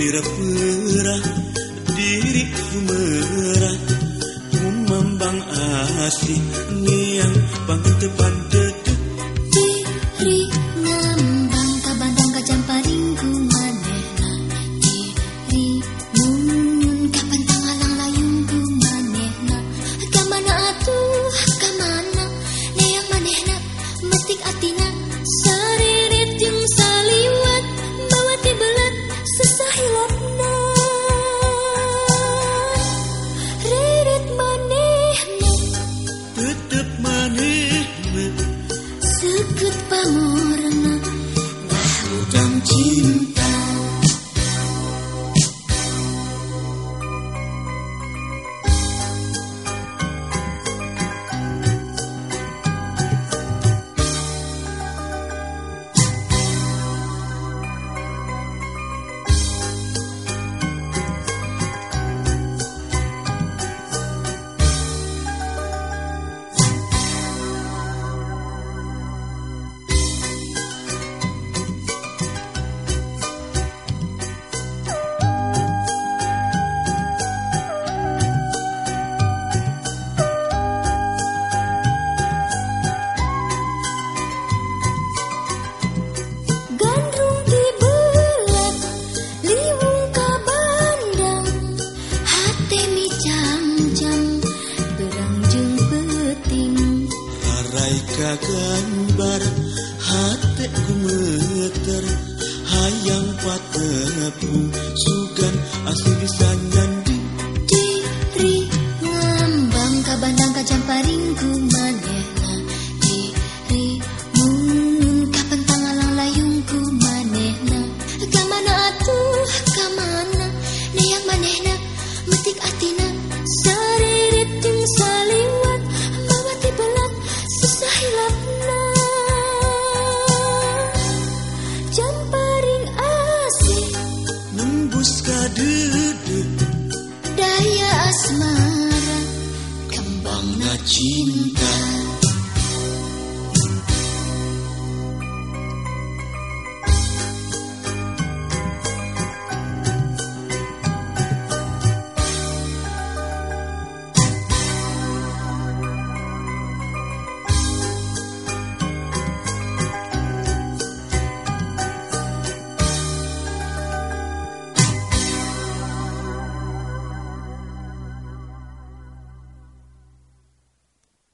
lirapurah diri merah. Memambang asih niang pang tepan sempurna lah cinta Ka gambar Hati ku meter Hayang patepung Sugan asli bisa nyandi Diri ngambang ka bandang ka jamparingku manehna Diri mun kapan tangalang layungku manehna Kamana atuh kamana Neang manehna metik atina Ka dedek Daya asmara Bangna cinta